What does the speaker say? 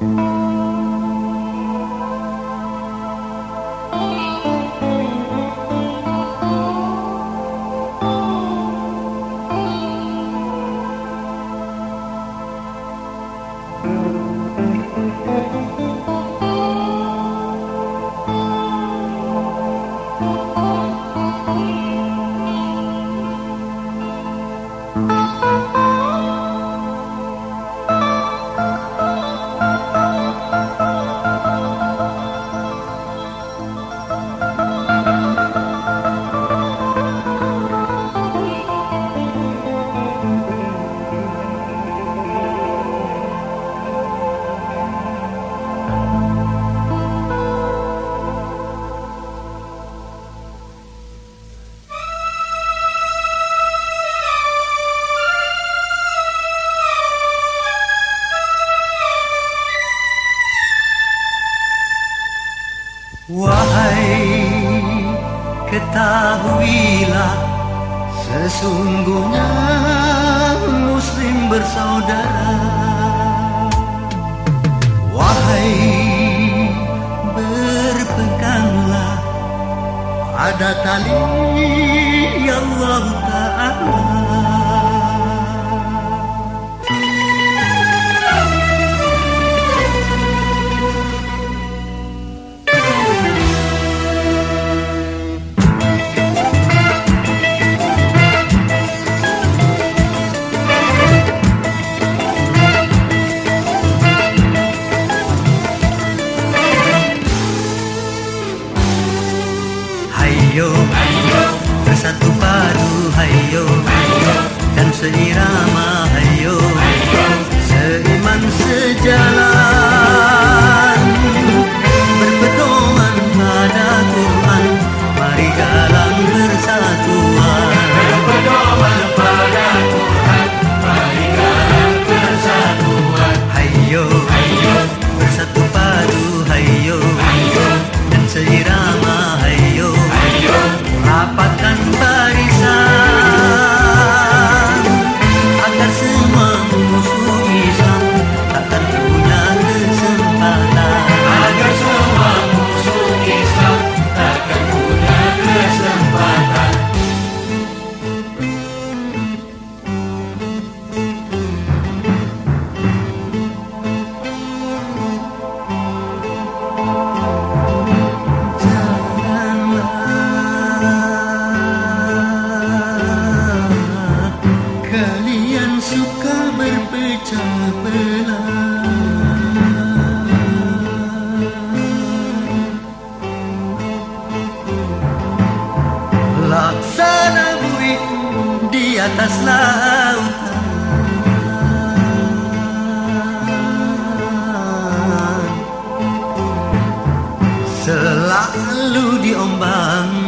Wahai ketahuilah Sesungguhnya muslim bersaudara. Wahai berpeganglah Pada tali Allah Ta'ala seiman sejalan, berpedoman pada Quran, mari dalam persatuan. Berpedoman pada Tuhan, mari dalam persatuan. Hayo, bersatu padu. Hayo, dan seirama. Hayo, rapatkan barisan ombang